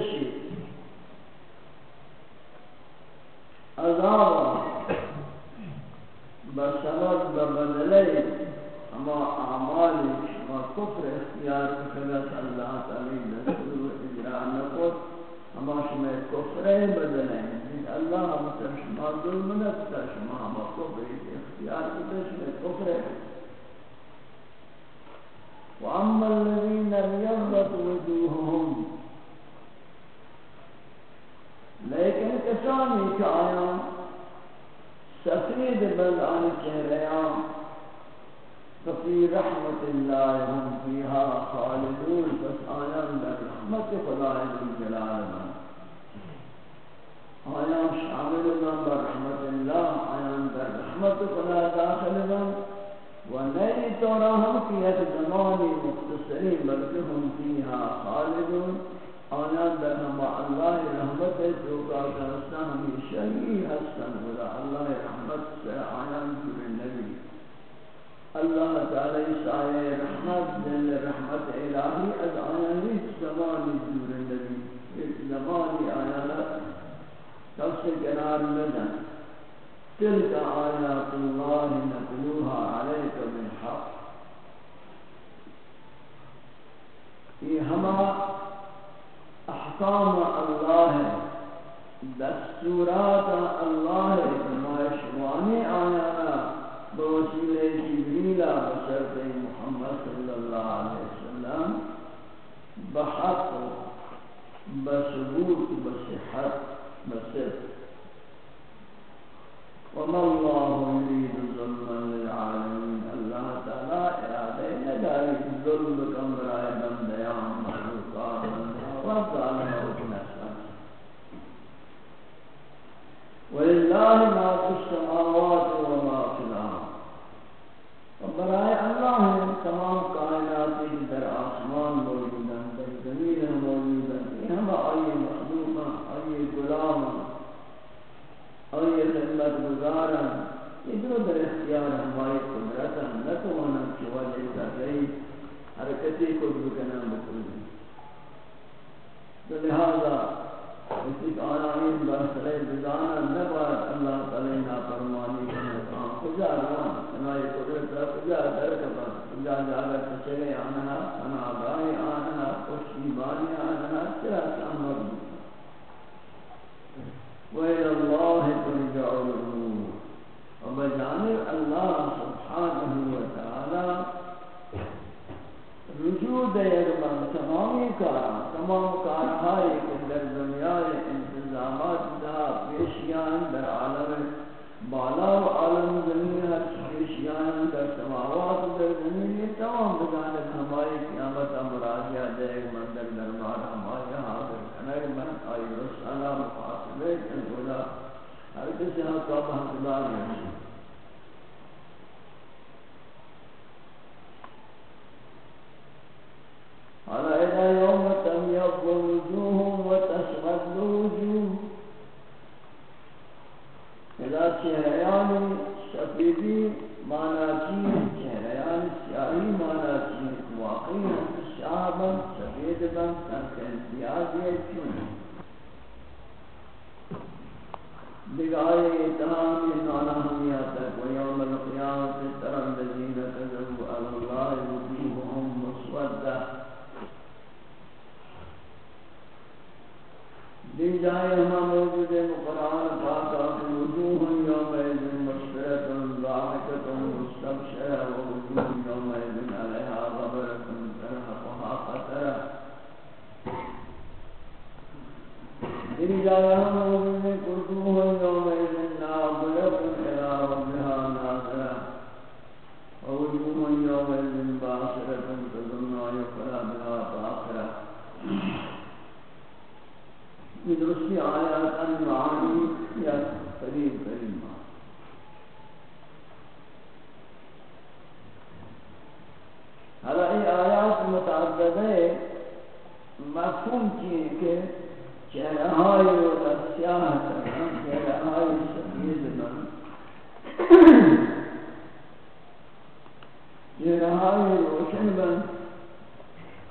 پس عذاب بسبب ببدلے اما اعمال شما کفر اختیار کرد اللہ تعالی دستور اجرا نکت اما شما کفر بدلے اللہ مثل شما ظلم نکتا شما اما کفر اختیار کرد شما کفر. وَأَمَّا الَّذِينَ ابْيَضَّتْ وُجُوهُهُمْ لیکن کسانی کہ آیا سفید بلعان چہریان ففی رحمت اللہ ہم فیہا خالدون پس آیان در رحمت خدا جلال من آیان شامل من بر رحمت اللہ آیان در رحمت خدا داخل من و نئی طورا ہم فیت زمانی مختصری بلکہ ہم فیہا خالدون۔ آیان در ہم اللہ رحمت ہے، جو کا کرسنا ہمیشہ ہی حسن اللہ رحمت سے آیان جور نبی۔ اللہ تعالی سائے رحمت، دل رحمت الہی از آیانی زمانی دور نبی۔ ایک زمانی آیانت کس کنار لدن تلك آیات اللہ نتلوها علیک بالحق۔ یہ ہما احکام اللہ ہے۔ دستورات اللہ نمائشوانی آیانا بوسیلہ جبریل بشرط محمد صلی اللہ علیہ وسلم۔ بحق، بثبوت، بصحت، بصدق۔ وما الله يريد ظلما للعالمين الله تعالى ارادہ نداری ظلم کم رائے بندیان مخلوقات وظالم حکم ولله ما في السماوات وما في برائے اللہ ہیں، تمام کائنات در آسمان موجود ہیں، در زمین موجود ہیں۔ یہ ہم آئی مخلوق ہیں آئی غلام ہیں آئی خدمت گزار ہیں۔ یہ جو در اختیار ہماری قدرت ہیں۔ نہ تو ہونا کی وجہ سے رہی حرکتی کو بکنا بکل تو لہذا اسی آنائین برسلے بزانا نباد اللہ تعالی نافرمانی کرنے کام، کجا روان سنائی قدرت را کجا درکبا کجا جاگر تچلے آنا سنا آگائی آنا خوشی بانی آنہا چرا سامر وَإِلَى اللَّهِ تُرْجَعُ الْأُمُورُ وَبَجَانِبْ اللہ سبحانہ وتعالی رجوع دیر من تمامی کارا تمام کارہائی کہ در دنیا انتظامات دا پیشیان در عالم بالا و عالم زمین پیشیان در سماوات در زمین یہ تمام بجانب ہماری قیامت مراجعہ دے من در دربار ہماری حاضر کنر من آئی رسالہ مقاصلے کن اولا ہر کسی حقا بہتدار رہی على إذا يوم تميض وجوه وتسود وجوه إذا چهریان سفیدی مانا معناتی چهریان سیاهی معناتی واقعی هم شعبا سفید بن سنک امتیازی چون بگائی اتحامی نانا ہمیاتا و یوم القیامت ترم دزین کذبوا اللہ وجوههم مسودہ دی جائے ہمیں موجود ہے قرآن پاک آتی وجوہ یوم ایزن مشفرت ضاحکت مستبشر وجوہ یوم ایزن علیہا غبرت ترحقها قطرہ جا رہا ہما موجود ہے وجوہ یوم ایزن ناظرت الى ربها ناظرہ وجوہ یوم ایزن باشرت تظن یقرا بها فاخرہ درستی آیات المعانی یا قریب قریب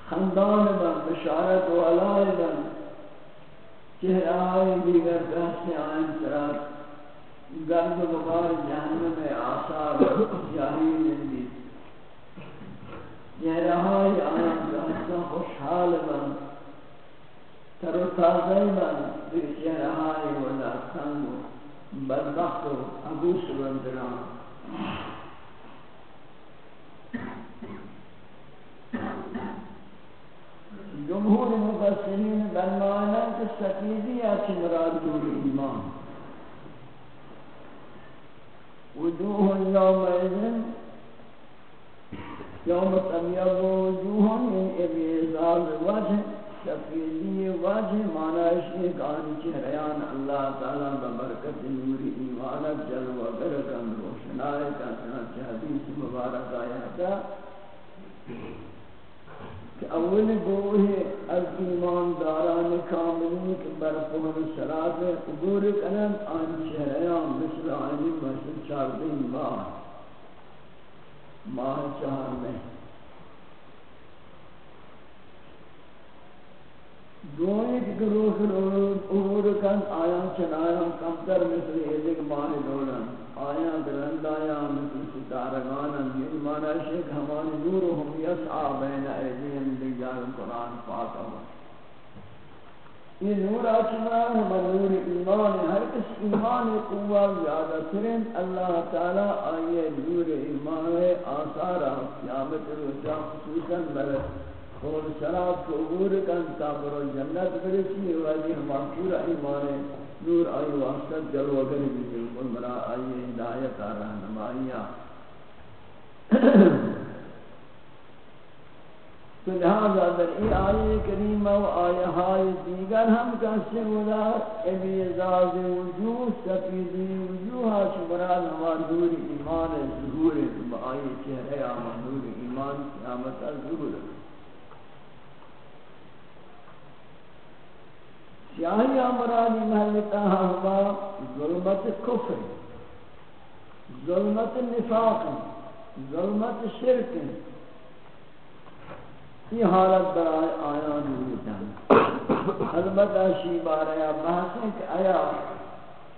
خندان بن بشارت و علائے بن چہرہ آئی دیگر کہتے آئین سرات گرد و بغار جہنم آثار جاہی لندی چہرہ آئی آئین کہتے خوشحال بن تر و تازہ بن دیگر چہرہ آئی ولا سنگ بدبخت و عبوس بندران جمهور مفسرین برمانا کہ سفیدی مراد دور ایمان وجوه يوم إذن يوم تبيض وجوه من ابيضاء الوجه سفیدی وجه معنی ہے کہ ان چہریان اللہ تعالی ببرکت نور ایمان جلوہ برکن روشنائے کا سنچہ حدیث مبارک آیا تھا۔ کہ اول گوہ از ایمان داران کاملین کے برپون صلاة عبور کنن آن چہریان مثل آنی مثل چاردین ماہ ماہ چہار میں دوئی کی گروہ عبور کن، آیاں چنایاں کمتر مثل ایدک ماہ دولن. آیا درند آیا مثل ستارگان یہ مانا شیخ ہماری نور ہم یسعا بین ایدیم لجال قرآن پاک ہوا یہ نور آچمان ہم نور ایمان، ہر کس ایمان قوہ زیادہ ترین اللہ تعالی آئیے نور ایمان آثارا قیامت روچا خصوصا برد خول شراب کو عبور کن تابر جنت برسی واجی ہمارا پورا ایمان نور آئی واسطہ جلو، اگر بھی بالکل برا آئی ہدایت آ رہنمائیاں تو لہذا در ای آئی کریمہ و آئی دیگر ہم کسی ولا ابیزاز وجوہ، سفیدی وجوہ شبران ہمار نور ایمان ظہور ہے۔ آئی چہرے آمان نور ایمان قیامت ظہور ہے۔ یعنی سیاہی امرانی محلتا ہوا، ظلمت کفر، ظلمت نفاق، ظلمت شرک۔ یہ حالت برائے آیان ہوئی ہوتا البتہ شی بارے بحث ہے کہ آیا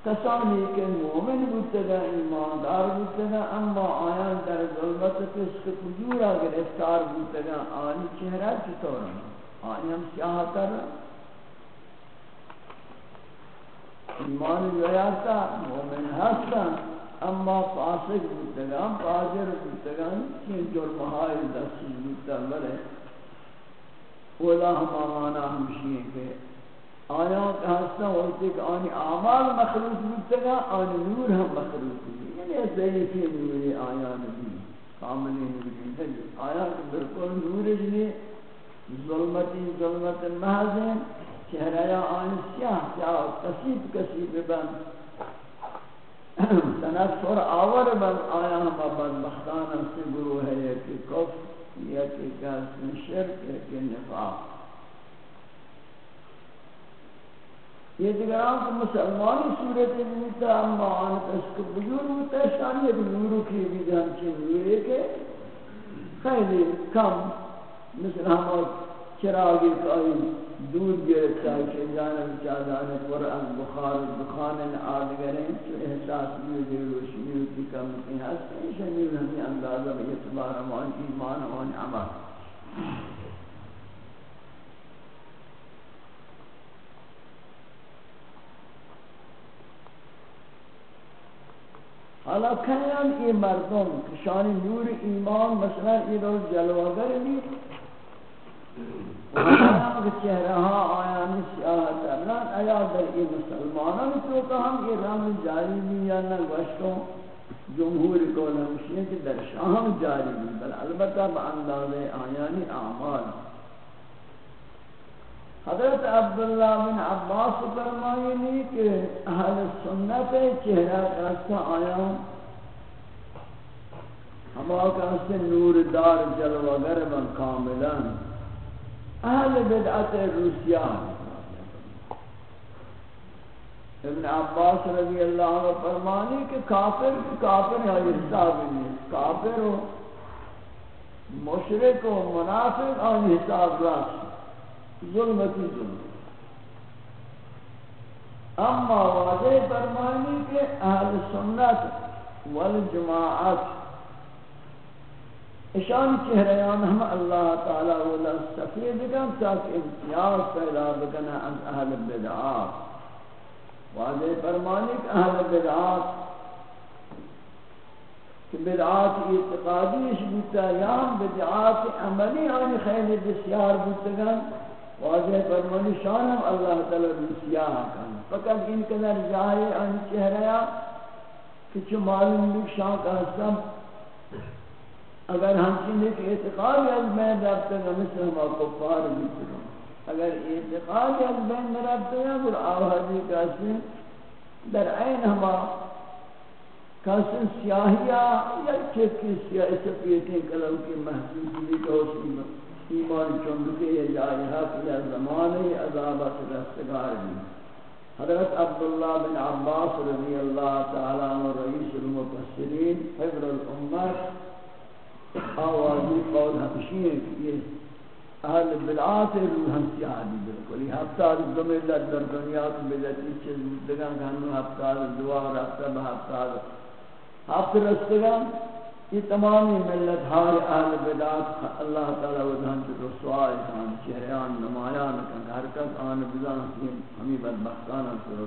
کسانی کے مومن بودتگا ایماندار بودتگا اما آیان در ظلمت کس کے کجورا گرفتار بودتگا آنی چہرہ چطور ہیں آنی ہم سیاہ کر رہے ہیں ایمان جویاتا مومن ہستا اما فاسق بودتگان فاجر بودتگان چین جرمہائی دستی بودتا بلے، اولا ہم آمانا ہمشی ہیں کہ آیا ہستا ہوتی کہ آنی اعمال مخلوط بودتگا آنی نور ہم مخلوط بودتگا یعنی ایسے ہی کہ نوری آیا نبی کاملی نوری نبی آیا کہ بالکل نور جلی ظلمتی، ظلمت محض ہیں۔ چہرہ آن سیاہ سیاہ، کسیب کسیب بن۔ تنفر آور بن۔ آیا ہم بدبختان سے گروہ ہے یکی کف یکی کس شرک یکی نفاق۔ یہ دیگران کو مسلمانی صورت بودتا اما آن اس کو بجور ہوتا ہے شانی ایک نورو کی بھی جانچے نورے کے خیلی کم، مثل ہم چراغی قائم، دود گرفتا ہے کہ جانب چادان قرآن بخار، بخان آدگریں تو احساس بھی دے روشنی ہوتی کم کی ہستے شمیل ہمیں اندازہ بھی اعتبار ہمان ایمان ہمان عمل. حالا کہیں یہ مردم کشانی نور ایمان مثلا یہ روز جلوگر نہیں آیا چہرہ آیا نسیاہ ترلان آیا در ای مسلمانان تو کہ ہم یہ رنگ جاری بھی یا نہ گوشتوں جمہور کو نمشیئے کہ در شاہم جاری بھی بل البتہ با آیانی اعمال حضرت عبداللہ بن عباس فرمائنی کہ اہل سنت چہرہ کہتا آیا ہما کہتے نور دار جلوگر من کاملان اہل بدعت روسیہ ابن عباس رضی اللہ عنہ فرمانی کہ کافر کافر ہے، یہ حساب نہیں کافر ہو مشرق و منافق آن حساب راست ظلمتی ظلم اما واضح فرمانی کہ اہل سنت والجماعت اشان چہریان ہم اللہ تعالی و سفید کن تاکہ امتیاز پیدا بکنا از اہل بدعات۔ واضح فرمانی کہ اہل بدعات کہ بدعات اعتقادیش بودتا یا بدعات عملی آنی خیلی بسیار بودتگن واضح فرمانی شانم اللہ تعالی بسیار کن۔ فقط ان قدر جائے آنی چہریا کہ چو معلوم بھی کا حسن اگر ہم چیزیں کہ اعتقاد از بین رابطہ گا مثل ہم کفار بیتروں اگر اعتقاد از بین رابطہ گا اور آوازی کسی در عین ہما کسی سیاہیا یا چکی سیاہی سفیتی کلو کی محسوسی کا حسن ایمان چندکے یا جائے حق یا زمانے عذابت رستگار بھی۔ حضرت عبداللہ بن عباس رضی اللہ تعالیٰ عنہ رئیس المفسرین حضر الامت آوازی قول ہمشی ہے کہ یہ اہل بلعات روح ہم سیاہی بالکل۔ یہ ہفتہ دو ملت در دنیا تو ملت اس چیز مدگان کہ ہم ہفتہ دعا، رفتہ بہفتہ ہفتہ رستگان۔ یہ تمامی ملت ہار اہل بلعات اللہ تعالی و دھان سے رسوائی کان چہریان نمایان کن حرکت آن بزان ہمیں بدبختانا سے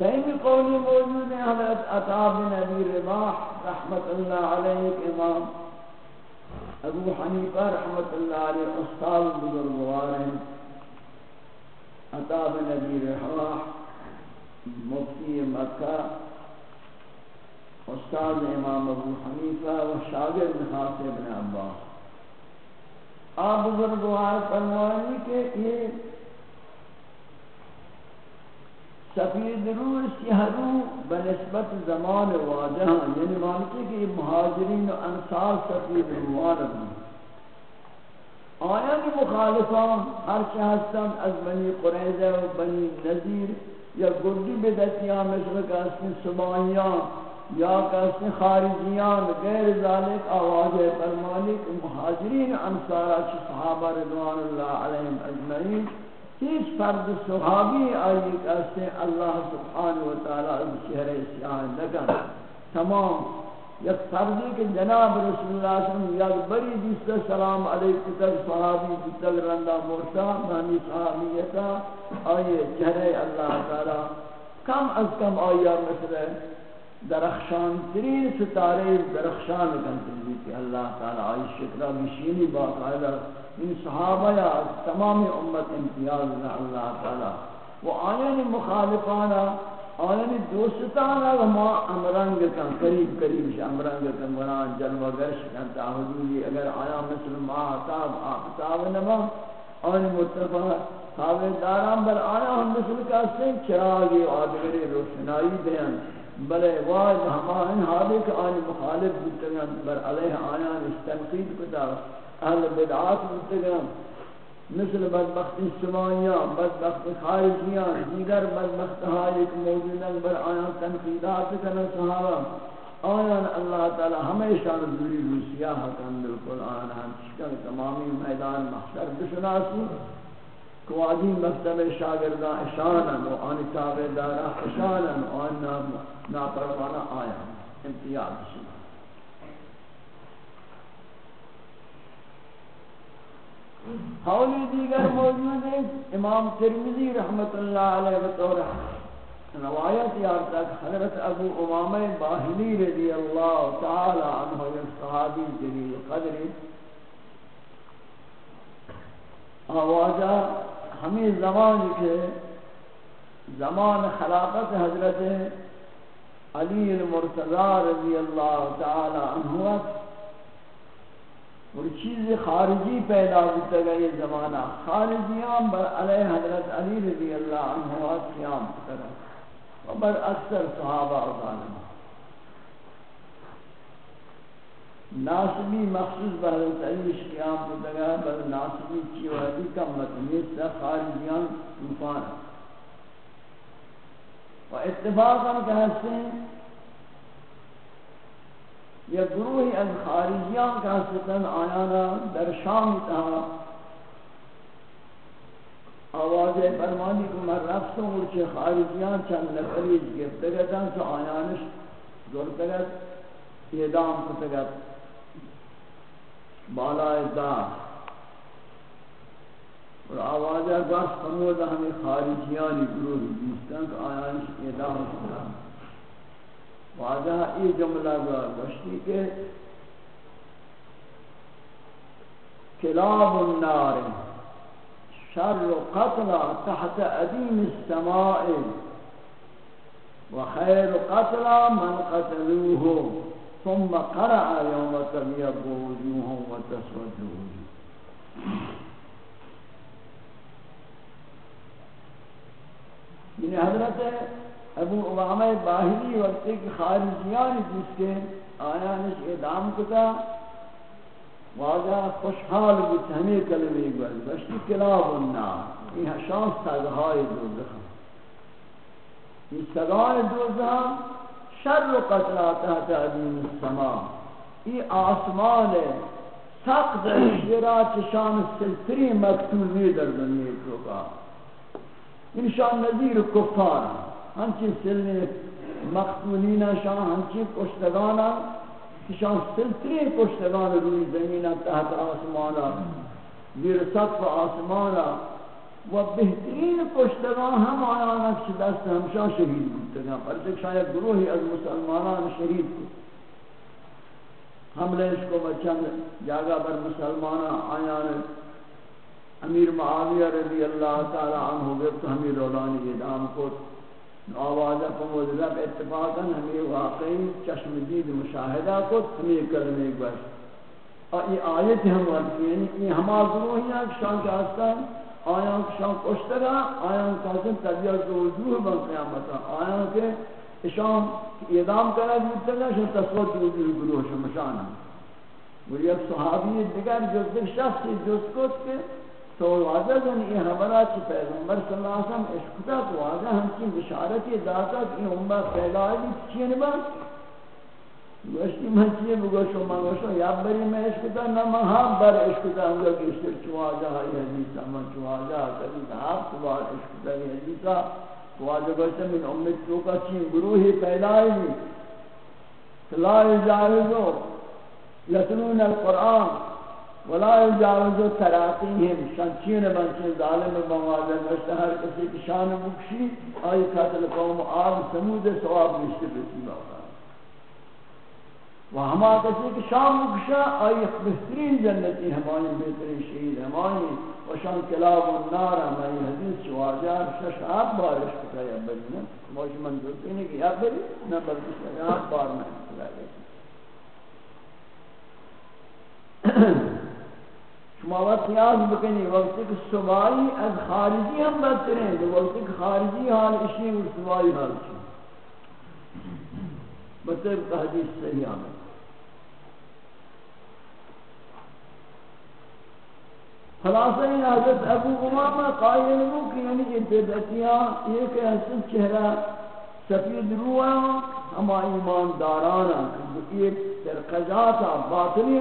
رسوائی کن صحیح قولی موجود ہے حضرت عطا بن ابی رباح رحمت اللہ علیہ کے امام ابو حنیفہ رحمت اللہ علیہ استاد بزرگوار ہیں۔ عطا بن ابی رباح مفتی مکہ استاد امام ابو حنیفہ و شاگرد خاص ابن عباس۔ آپ بزرگوار فرمانی کہ یہ سفید رو سیہرو بنسبت زمان واجہ یعنی مانتے کہ مہاجرین و انصار سفید روان ہیں۔ آیان مخالفان ہر چہستان از بنی قریضہ و بنی نظیر یا گردی بدتیاں، مثل کاسن سبائیان یا کاسن خارجیان غیر ذالک آواز فرمانک مہاجرین انصارہ چی صحابہ رضوان اللہ علیہم اجمعین هیچ فرد صحابی آئی کہتے اللہ سبحانہ وتعالی از شہر سیاہ نکن تمام یک فردی کہ جناب رسول اللہ صلی اللہ علیہ وسلم، یک بری دیستا سلام علیکم تک صحابی دیتل رندہ مرتا مہمی صحابیتا آئی شہر اللہ تعالی۔ کم از کم آیا مثل درخشان ترین ستارے درخشان کنتے کہ اللہ تعالی آئی شکرہ بشینی باقاعدہ ان صحابہ یا تمام امت امتیاز نہ اللہ تعالی۔ وہ آیان مخالفانا، آیان دوستانا وما امرنگ کن قریب قریب شا امرنگ کن وران جلوہ گرش کن تا حدودی اگر آیا مثل ما آتاب آفتاب نما آن متفا ثابت داران بل آیا ہم مثل کہتے ہیں چراغی آدگری روشنائی دین بلے واج ہمان حالی کہ آن مخالف بودتگن بر علیہ آیان استنقید کتا۔ اہل بدعات متگم مثل بدبخت سمایان بدبخت خارجیان دیگر بدبخت ہائی کہ موجودن بر آیان تنقیدات کرنا صحابہ۔ آیان اللہ تعالی ہمیشہ دوری روسیہ حکم بالکل آیان ہم چکن تمامی میدان محشر بشناسی۔ کوادی مکتب شاگردان اشانن و آنی تابدارا اشانن و آن ناپروانا آیان امتیاز شما۔ حولی دیگر موجود ہے امام ترمذی رحمت اللہ علیہ بطور روایت یار تک حضرت ابو امامہ باہلی رضی اللہ تعالی عنہ صحابی جلیل قدر۔ آوازہ ہمیں زمان کے زمان خلافت حضرت علی المرتضی رضی اللہ تعالی عنہ اور چیز خارجی پیدا ہوتا گا یہ زمانہ خارجیان بر علیہ حضرت علی رضی اللہ عنہ قیام کرا و بر اکثر صحابہ و ظالمہ ناسبی مخصوص بر حضرت علی قیام کرتا گا بر ناسبی چی و حدی کا مطمیت سے خارجیان مفانا و اتفاقا کہتے ہیں یا گروہی از خارجیان کا ستن آیانا در شام تہا آواز فرمانی کو من رفتوں ورچے خارجیان چند نفری گفتگتاں تو آیانش زورتگت اعدام کتگت بالای دار اور آواز گاس فرمود ہمیں خارجیانی گروہ جیستان کہ آیانش اعدام کتگت واجہ یہ جملہ گوشتی کہ کلاب النار شر قتل تحت ادیم السماء وخير قتل من قتلوه ثم قرأ يوم تبيض وجوههم وتسود وجوههم یعنی حضرت ابو امامہ باہری وقت کی خارجیان جس کے آیانش اعدام کتا واجہ خوشحال بود ہمیں کلمے گل، بشتی کلاب النار یہ شان سگہائی دوزخ۔ یہ سگہائی دوزخ شر و قتلہ تحت عدیم السماء۔ یہ آسمان ہے سخت شیرہ چشان سلطری مکتوبی در دنیا کو کا۔ انشان نظیر کفار۔ ہیں ہنچی سلنے مقتولین شان ہنچی کشتگانا شان سلطری کشتگان روی زمین تحت آسمانا زیر سطف آسمانا، و بہترین کشتگان ہم آیا نقش دست ہمشان شہید بودتگا پر تک شاید گروہی از مسلمانان شہید بود. حملے اس کو بچند جاگہ بر مسلمانان آیان امیر معاویہ رضی اللہ تعالی عنہ گئے تو ہمیں رولانی ادام کو آوازہ فمود رب اتفاقا ہمیں واقعی چشم دید مشاہدہ کو ہمیں کلمے گوش اور یہ آیت ہم ورکی یعنی کہ ہما گروہی ہیں کہ شان کے آستان آیاں کہ شان کشتگا آیاں کہ حسن طبیعت کو وجوہ بن قیامتا آیاں کہ شان اعدام کرا جوتگا شان تصوت وجوہ گروہ شمشان ہے۔ وہ یک صحابی دیگر جز شخصی جز کت کے تو واضح ہے یہ ہمارا چھ پیغمبر صلی اللہ علیہ وسلم عشق تا تو واضح ہم کی یعنی بشارت داتا کہ امت پیدا ہے چین با گوشتی من چیئے بگوشو من گوشو یا بری میں عشق تا نہ ہاں بر عشق تا ہم جو گشتر چو واضح ہے، یہ حدیثہ من چو واضح کبھی آپ تو بار عشق تا یہ حدیثہ واضح گوشتا من امت تو کا چین گروہی پیدا ہے لا اجازو یتنون القرآن۔ ولا يجاوز تراقيهم شانچین بنچین ظالم بمواجه گشت ہر کسی کی شان بکشی، آئی قتل قوم آب سمود ثواب نشتے بسی باقا۔ و ہما کسی کی شان بکشا، آئی بہترین جنتی ہمانی بہترین شہید ہمانی و شان کلاب النار ہماری حدیث چواجہ شش آب بارش کتا یا بری نا۔ موش من دوتی نہیں کہ یا بری نا، بلکہ آب بار میں کتا گئی شما وقت نیاز بکنی وقتی کہ سبائی از خارجی ہم بدتر ہیں، تو وقتی کہ خارجی حال اشی و سبائی حال چی بطرق مطلب حدیث صحیح آمد خلاصہ این حضرت ابو امامہ قائل ہو کہ یعنی کہ بدعتیاں یہ کہ حسن چہرہ سفید روح ہما ایمان دارانا کہ یہ ترقجاتا باطلی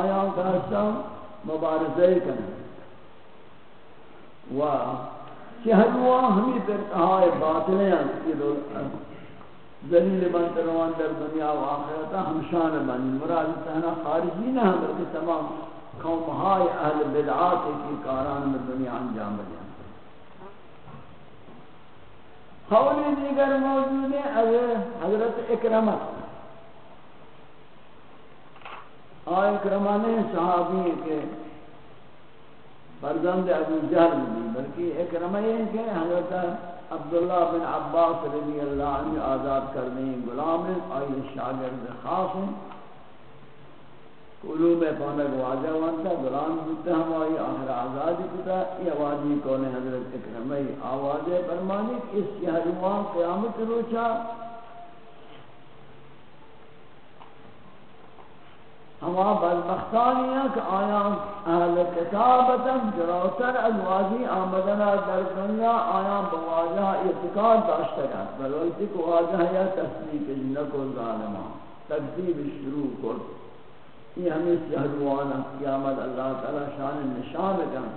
آیان کا حسن مبارزہ کریں۔ و چہلوا ہمیں پر کہا باطلیں ہیں ذلیل بنت روان در دنیا و آخرتا ہمشان بنی مراد تہنا خارجی نہ ہم بلکہ تمام قوم ہائے اہل بدعات کی کاران میں دنیا انجام بنیاں قولی دیگر موجود ہے حضرت اکرمت آئے اکرمانے صحابی کے فرزند ابو جہل بھی بلکہ اکرمہ یہ کہ حضرت عبداللہ بن عباس رضی اللہ عنہ آزاد کرنے غلام ہیں آئی شاگرد خاص ہیں۔ علوم پانک واجہ وانتا غلام بودتا ہم آئی آخر آزادی کتا یہ آوازی کون حضرت اکرمہ آواز فرمانی اس یہروان قیامت روچا ہما بدبختانی ہیں کہ آیا اہل کتابتا جراؤتر از آمدنا در دنیا آیا بواجہ اعتقاد داشتا گا بلویتی کو واجہ یا تصدیق جنک و ظالمان تکذیب شروع کر یہ ہمیں سہروانا قیامت اللہ تعالی شان نشان کن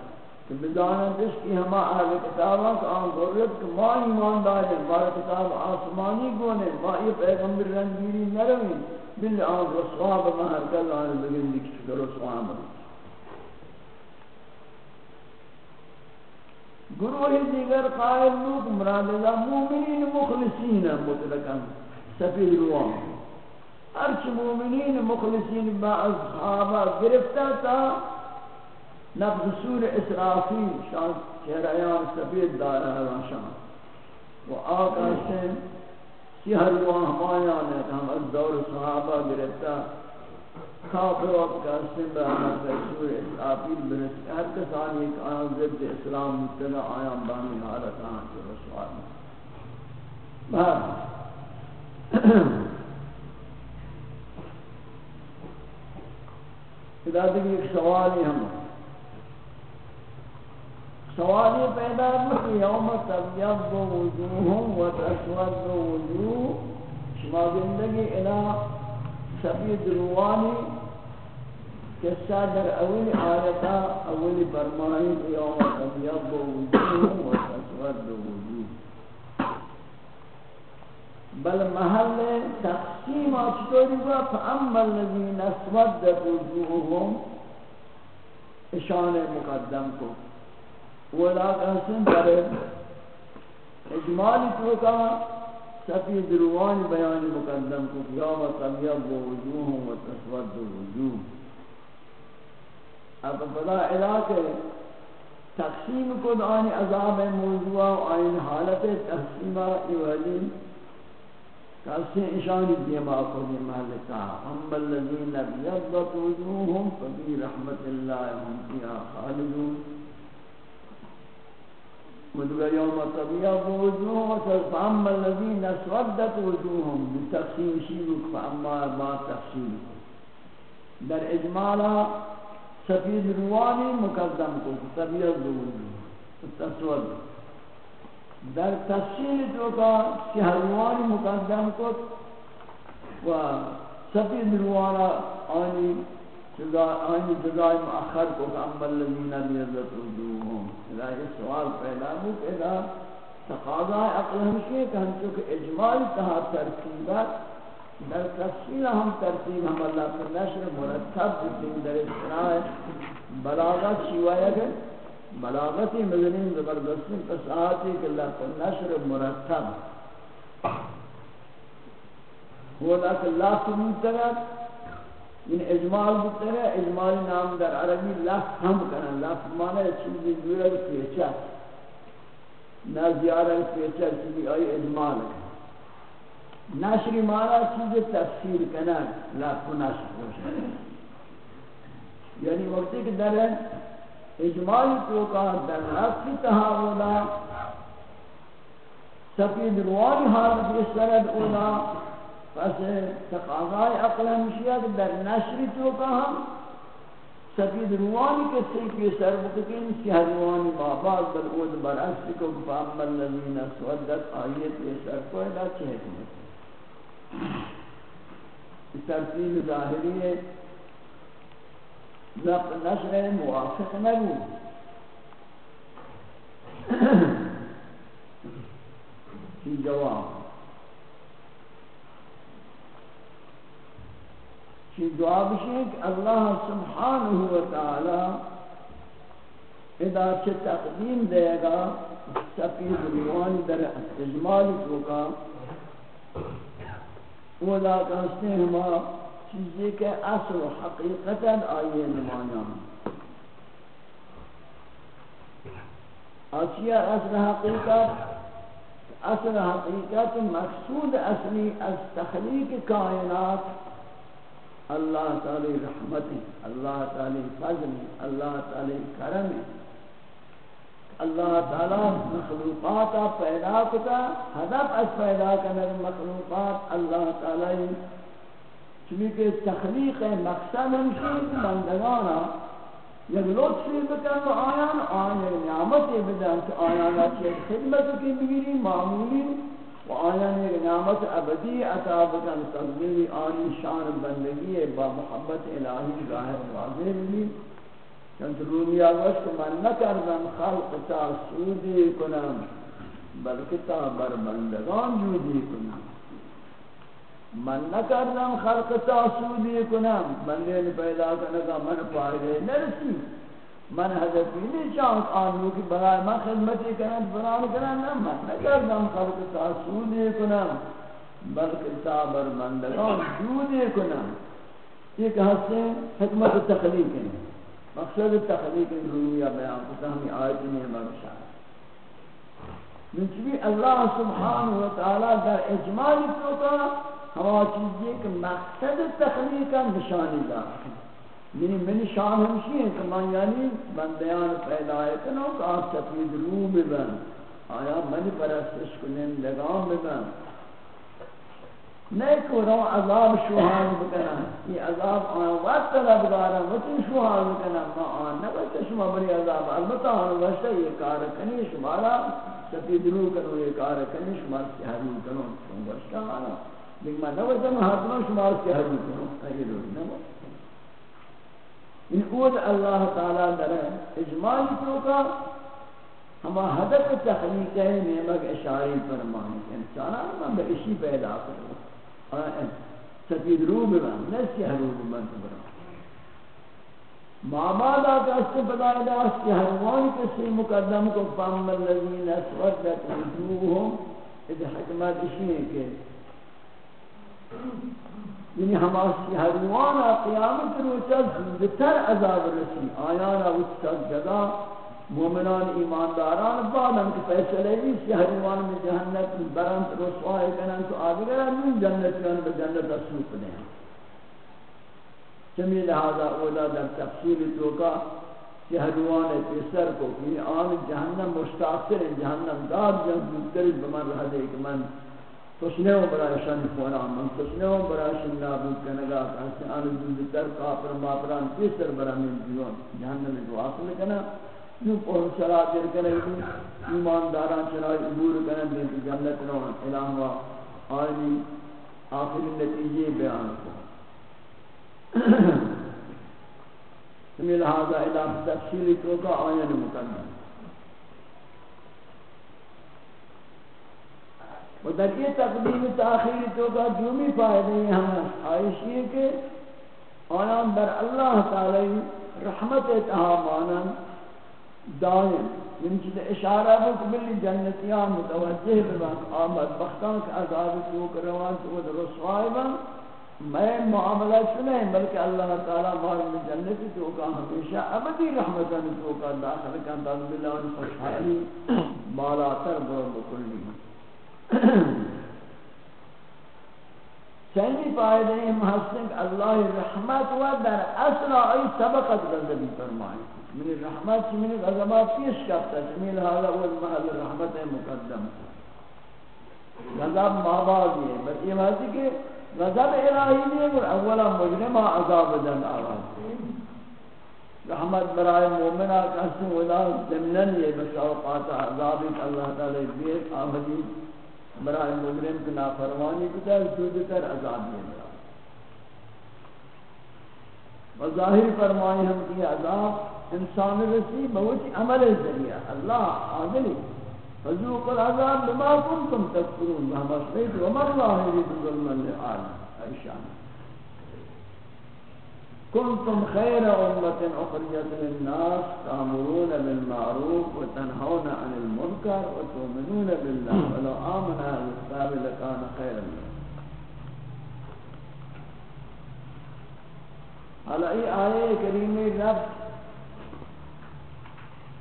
کہ بدانا جس کی ہما اہل کتاباں کا آن گورت کہ ما ایمان دارے ہمارا کتاب آسمانی گونے ما یہ پیغمبر رنگیری نروی بل آن رسواب مہر کل آن بگن دکھ رسواب گروہ دیگر قائل لوگ مراد اللہ مومنین مخلصین مطلقا سفید روان ہرچ مومنین مخلصین با اصحابہ گرفتا تا نفذ سور اسرافی شان چہرائیان سفید دارا ہے شان و آقا سے سیہر روان ہمایان ہے کہ ہم از دور صحابہ گرفتا کافر وقت کا سن ہمیں سور اسرافی برس ہر کسانی ایک آن ضد اسلام مطلع آیا بانی حالت آن کے رسوال بہر خدا دیکھ ایک سوال ہی ہم سوال یہ پیدا ہوا کہ یوم تبیض وجوہم و تسود وجوہ۔ شما زندگی الہ سفید روانی قصہ در اول آیتا، اول فرمائی یوم تبیض وجوہم و تسود وجوہ۔ بل محل تقسیم چطوری با، فاما الذین اسودت وجوههم اشان مقدم کو۔ ولا قسم در اجمالی تو کا سفید روان بیان مقدم کو کیا و تبیب یوم تبیض وجوههم وتسود وجوه. اب فلا علاقے تقسیم کو آنی عذاب موضوع و آئین حالت تقسیمہ ایوہدین کسی اشانی دیما کنی محلتا اما الذین بیضت وجوہم فبی رحمت اللہ ہم کیا خالدون. قل يوم تبيض وجوه فأما الذين اسودت وجوههم بالتقسيم شيوك فأما ما تقسيم. در إجمالا سفيد رواني مقدم كنت تبيض وجوه تسود در تقسيم توقع کا شہروانی مقدم کو و آنی جزای مؤخر کو کہ اما الذین بیضت وجوہم اذا یہ سوال پیدا ہو کہ اذا تقاضا عقل ہم ہمشی کہ ہم چونکہ اجمال تہا ترکیبات در تفصیل ہم ترتیب، ہم اللہ پر نشر، مرتب دیکھیں در اصطلاح بلاغت شیوائے گئے بلاغتی مدنین زبردستی فساعتی کہ اللہ کو نشر مرتب۔ وہ لکھ اللہ سنی طرح ان اجمال بطرح اجمال نام در عربی لفظ ہم کرنا لفظ مانا چیزی جوڑا پیچا نہ زیارہ پیچا چیزی آئی اجمال. ہے نشری مانا چیز تفسیر کرنا لفظ و نشر یعنی وقتی کہ در اجمالی تو کا در نفسی تحاولا، سفید روانی حالت اس طرح اولا پس تقاضائی عقل ہمشیت در نشری تو کا سفید روانی کے سیکی سر بکتین سیہ روانی باباد بل اود برعکس کو فاما اللذین اسودت آیت یہ سر کو ادا چھے ترتیب ظاہری ہے۔ نشر موافق نبو جواب؟ کی جواب ہے کہ اللہ سبحانہ و تعالی اذا چه تقدیم دے گا سفید روان در اجمال کو کا وہ لا کہتے ہیں ہمارا چیزی کہ اصل حقیقتا آئیے نمانا۔ آسیا اصل حقیقت اصل حقیقت مقصود اصلی از تخلیق کائنات اللہ تعالی رحمت اللہ تعالی فضل اللہ تعالی کرم اللہ تعالی مخلوقات پیدا کتا، ہدف از پیدا کرنے مخلوقات اللہ تعالی۔ چونکہ تخلیق مقصد ہمشی بندگانا یک لطفی بکن و آیان آیان نعمتی بدن کہ آیان چیز خدمت کی بگیری معمولی و ابدی عطا بکن تقدیری آنی شان بندگی با محبت الہی ظاہر واضح بھی چند رومی آگوش کہ من نکردم خلق تا سودی کنم بلکہ تا بر بندگان جودی کنم. من نکردم خلق تا سودی کنم بندین یعنی پیدا کنگا من پائدے نرسی. من هدفی نہیں چاہت آنو کی برای من خدمتی کنند فران کنند من نکردم خلق تاسودی کنم. بلکہ صابر مندگان جودی کنم یہ کہ ہستے حکمت تخلیق ہے۔ مقصد تخلیق رویہ بیان کتا ہمیں آیت میں مرشا نچبی اللہ سبحانہ وتعالی در اجمالی تو کا ہوا چیزی کہ مقصد تخلیق نشانی یعنی دار یعنی من شان ہمشی ہیں کہ من یعنی بندیان پیدا کنو کہ آپ سفید رو ببن آیا، من پرستش کنن لگام ببن نہیں کہ رو عذاب شوحال بکنا یہ عذاب آیا وقت طلب دارا، وطن شوحال بکنا ما آن نبت شما بری عذاب، البتہ آن وشتا یہ کار کنی شمارا سفید رو کنو، یہ کار کنی شما شمار سیحری کنو شما وشتا آنا، لیکن میں نبت حتما شما شمار سیحری کنو اگر روی نبت ان قوت اللہ تعالی در اجمالی تو کا ہما حدث تخلیق ہے، نعمت اشاری فرمانی انسانا من بے اسی پیدا کرو۔ سفید رو ببن نسی حرو ببن برا معباد آتا اس سے بدائی دا اس کی حروان کسی مقدم کو فام اللذین اسودت وجوہم اس حکمت اسی ہے کہ یعنی ہماسی حروانا قیامت روچا زندتر عذاب رسی، آیانا وچتا جگا مومنان ایمانداران بعدن کہ فیصلے بھی سی میں جہنت برانت رسوائی کنن تو آدھگرہ من جنتیان بجنت اسلوک دیں چمی لہذا اولا در تفصیل توکا کہ حروان پیسر کو کہ آن جہنم مشتاقتر جہنم دار جنگ زودتر بمن رہ دے کہ من تسنے و برای شان قرآن من تسنے و برای شان نابود کنگا کسی آن جلد تر کافر مافران کسر برای من جیون جہنم جو آخر کنا نو پہن سرا دیر کنے ایمان داران چنائی عبور کنے دین جنت رو الہ و آنی آخری نتیجے بیان کو سمی لہذا الہ تفصیلی تو کا آیان مکمل و در یہ تقدیم تاخیر تو کا جومی فائدہ ہیں ہم آئیشی ہے کہ آنان در اللہ تعالی رحمت اتحامانا دائم من چیز اشارہ بک ملی جنتیان متوجہ ببن آمد بختان کے عذاب تو کروان تو وہ رسوائی بن میں معاملہ سنے بلکہ اللہ تعالی مار میں جنتی تو کا ہمیشہ ابدی رحمتان تو کا داخل کن دل بلان خوشحالی بالا تر برو بکلی چنی فائدہ ہے محسن اللہ رحمت و در اصل ای سبقت غضبی فرمائے من رحمت، من غضبات پیش کرتا ہے؟ هذا هو محل رحمت مقدم غضب مابادی ہے. بس یہ بات ہے کہ غضب الہی نہیں ہے اولا مجرم عذاب دن آواز رحمت برائے مومنہ کسی ولا ضمنن یہ بس اوقات عذاب اللہ تعالی بیت آمدی برای مجرم کی نافرمانی کتا ہے، سود کر عذاب دیا و ظاہر فرمائی ہم کی عذاب انسان رسی بہت عمل ذریعہ اللہ عادلی فذوق العذاب بما کنتم تکفرون۔ وہم اشبید ومر اللہ یرید ظلم لعالم ایشان۔ كنتم خير أمة أخرجت للناس، تأمرون بالمعروف وتنهون عن المنكر وتؤمنون بالله ولو آمن أهل الكتاب لكان خيرا لهم۔ على أي آية كريمة رب،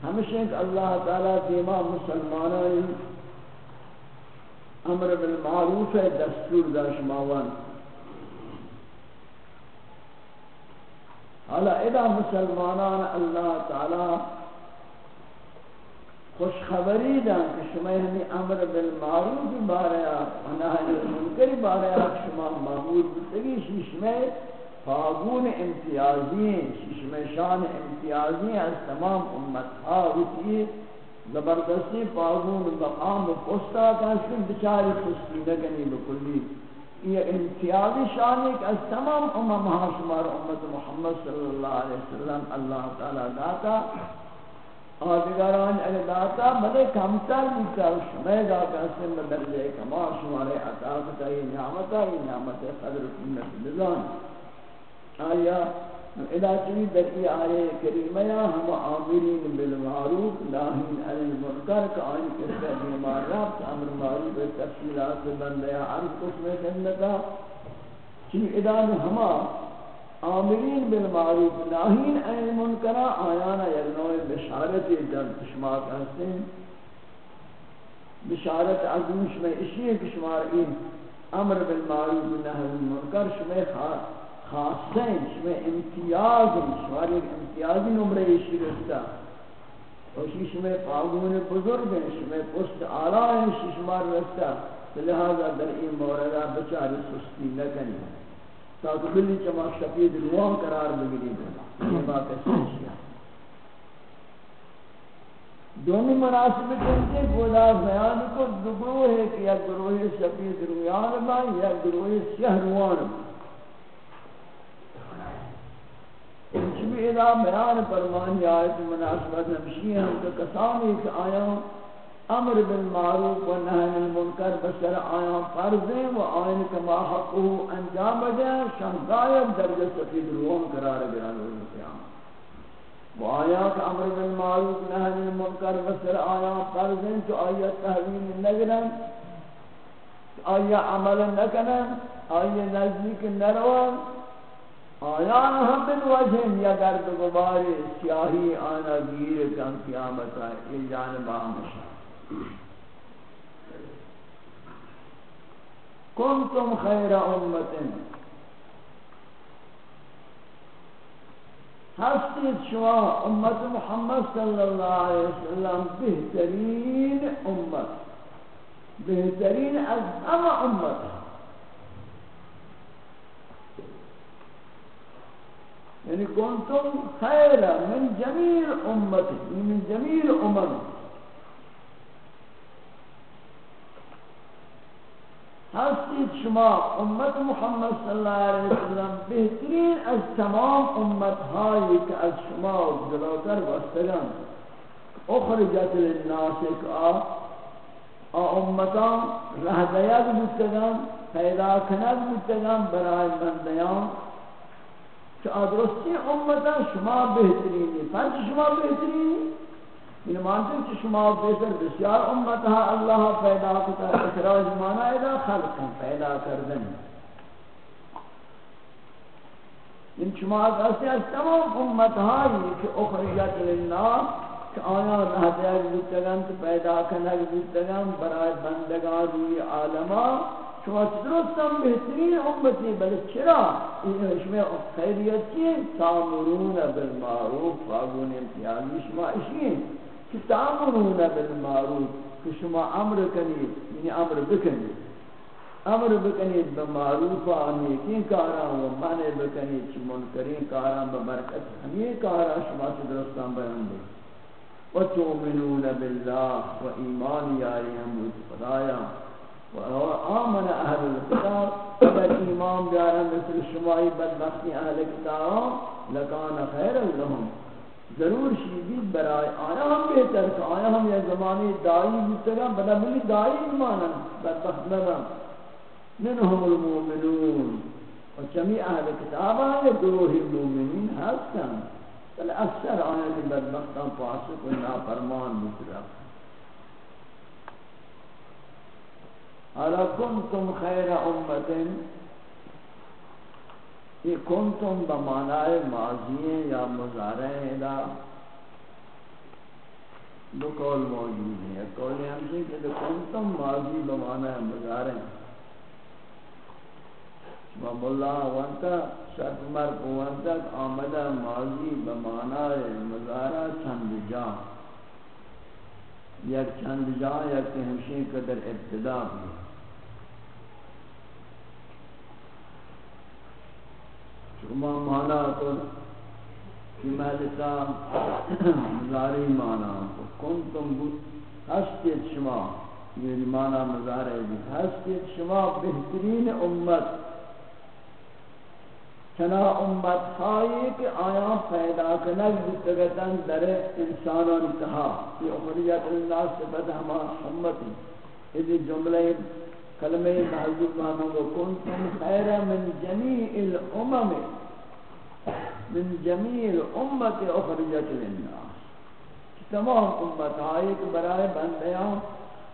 ہمیشہ کہ اللہ تعالی دیما مسلمانوں امر بالمعروف ہے، دستور داشماوان حالا ادا مسلمانان اللہ تعالی خوشخبری دن کہ شما ہمیں امر بالمعروف بارے و نہی المنکر بارے شما معمول بتگی ششمے فاغون امتیازی ششمے شان امتیازی ہیں از تمام امت ها ہوتی زبردستی پاگون مقام پستا کاشکن بچاری پستی نکنی بکلی یہ امتیازی شانی کہ از تمام امم شمار امت محمد صلی اللہ علیہ وسلم، اللہ تعالی داتا. آدگران اگر داتا، بلے کمتر بیتا شمع داتا سن بدرجہ کما شمار عطا کتا یہ نعمتا یہ نعمت قدر کنت بزان آیا ادا چنی در ای آیے ہم آمرین بالمعروف لاہین علی المنکر کا آئین کسا بیمار رابط امر معروف تفصیلات بندیا عرض قسم سنتا چنی ادا ہم آمرین بالمعروف لاہین علی المنکر، آیانا یکنوی بشارت جب شمار کہتے بشارت عظیم میں اشیئے کشمار این، امر بالمعروف نحو المنکر شمی خاص۔ خاصہ ہیں امتیاز ہیں شمار ایک امتیازی نمرے ایشی رستا. وشی شمی پاگون بزرگ ہیں پست آلا ہیں شمار رستا. لہذا در این موردہ بچاری سستی نکنی. تاکہ بلی چما شفید روان قرار بگری دینا یہ بات ایسی شیعہ دونی مناسب کنتے گودا بیان کو دو ہے کہ یا گروہ شفید روان با یا گروہ سیہ روان با چمی بیان فرمانی آیت مناسبت نمشی ہم کہ کسانی کہ آیا امر بالمعروف و نهی المنکر بسر آیا فرضیں و آئین کما حقو انجام دیں شان غائب درجہ سفید روان قرار گران روز قیام و آیا کہ امر بالمعروف نهی المنکر بسر آیا فرضیں تو آیا تحویل نگرن آیا عمل نکنن آیا نزدیک نروان آیان ہم بن وجہ یا گرد غبار سیاہی آنا گیر کم قیامت آئے، یہ جانب آمشا کنتم خیر امت۔ ہستید شما امت محمد صلی اللہ علیہ وسلم بہترین امت، بہترین از ہم امت۔ یعنی کنتم خیر من جمیل امت یعنی من جمیل امم هستید شما امت محمد صلی اللہ علیہ وسلم بہترین از تمام امت هایی که از شما جلوتر بستگان اخرجت للناس کا آ امتان رہدیت بودتگان پیدا کنت بودتگان برای بندیان۔ کہ آدرستی امتا شما بہترینی پنچ شما بہترینی یعنی یہ مانتے ہیں کہ شما بہتر بسیار امتا ہاں، اللہ پیدا کتا اخراج مانا ادا خلقا پیدا کردن۔ ان شما کہتے ہیں تمام امتا ہی ہاں، یعنی کہ اخرجت للناس، کہ آیا نہتے ہیں پیدا کنگ بودتگان برای بندگان، روی عالمان شما درستم بہترین امتی بل چرا؟ شما خیریت کی تامرون بالمعروف فاغون امتیازی یعنی شما اشین کہ تامرون بالمعروف کہ شما امر کنید یعنی امر بکنید. امر بکنید بمعروف آنیکین کاران و منع بکنید چی منکرین کاران ببرکت ہمیں کاران شما درستم بیان دے و تومنون باللہ و ایمان یاری ہم خدایا. آمن اهل الكتاب اگر ایمان بیارن مثل شمائی بدبختی اهل کتاب لکان خیر لهم۔ ضرور شیدید برای آیا ہم بہتر کہ آیا ہم یہ زمانی دائی بودتگا بلا ملی دائی ایمانا بدبخت لنا منهم المؤمنون۔ و چمی اہل کتاب آئے، گروہ المؤمنین ہستن۔ بل اکثر آیا کہ بدبختان پاسق و نافرمان بودتگا حالا کنتم خیر امت یہ کنتم بمانائے ماضی یا مزارع دا دو قول موجود ہیں ایک قول ہم سے کہ دو کنتم ماضی بمانائے مزارع بم اللہ وانتا شرط مرق وانتا آمدہ ماضی بمانائے مزارع چند جا یک چند جا یک ہمشین قدر ابتدا بھی شما مانا کن کہ محلتا مزاری مانا کنتم ہستید شما یہ مانا مزارے بھی ہستید شما بہترین امت، چنا امت ہائی کہ آیا پیدا کنک بتگتن در انسانان انتہا یہ اخریت اللہ صفت ہمارا امتی یہ جملے کلمہ محضوب مانا کنتم خیر من جمیع الامم، من جمیع الامت اخرجت للناس۔ تمام امت آئی کہ برائے بندیاں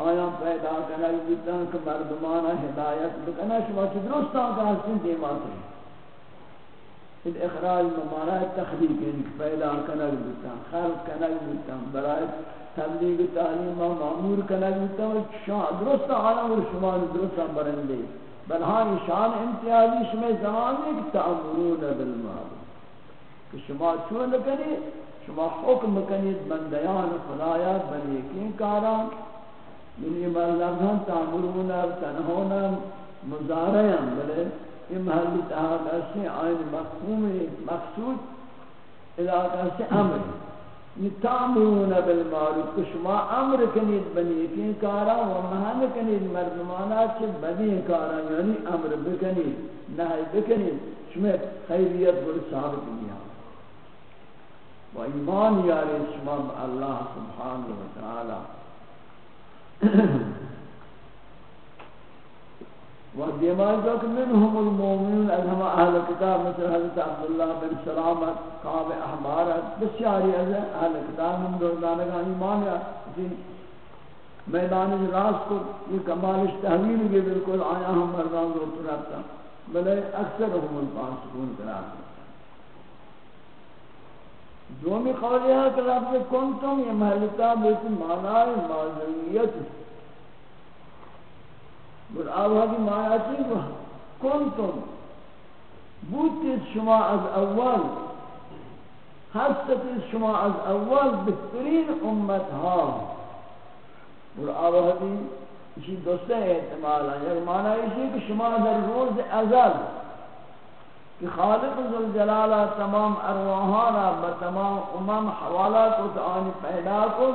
آیا پیدا کرنا بیتا کہ مردمانہ ہدایت بکنا شما چی درستان کا حسن دیما کریں یعنی ان اخراج ممانا تخلیق ان پیدا کرنا بیتا خلق کرنا بیتا برائے تبلیغ تعلیم و معمور کرنا بیتا شان درستان آیا اور شما درستان برندے بلہاں شان امتیازی شما زمانی کہ تعمرون بالمعروف. کہ شما چون لکنی شما حکم کنید بندیان خدایات بنیکین کاران. یعنی ملغان تعمرون تنہون مزارعان بلے یہ محلی تحاق ایسے آئین مفہوم مقصود علاقہ سے امر یہ تعمرون بالمعروف، کہ شما امر کنید بنیکین کاران و مہن کنید مردمانات چھ بدین کاران یعنی امر بکنید نحی بکنید، شما خیریت بل ثابت دیا و ایمان یاری شما اللہ سبحانہ و تعالی. و دیمائی جو کہ منہم المومنون ادھم اہل کتاب، مثل حضرت عبداللہ بن سلامت قاب احبارت بسیاری از اہل کتاب ہم دوزانگا ایمان یاری میدان راست کو یہ کمالش تحویل گئے بالکل آیا ہم مردان دو ترابتا بلے اکثر ہم الفاسقون قرار دومی قولی ہے کہ لفظ کنتم یہ محلتا بیتی معنی معذریت بل آوہا کی معنی چیز کنتم بوتید شما از اول حسدید شما از اول بہترین امت ها۔ بل آوہا کی اسی دوستے احتمال یعنی ہے یک معنی اسی کہ شما در روز ازل، کہ خالق ذوالجلالہ تمام ارواحانا بتمام امم حوالہ کو تو آنی پیدا کو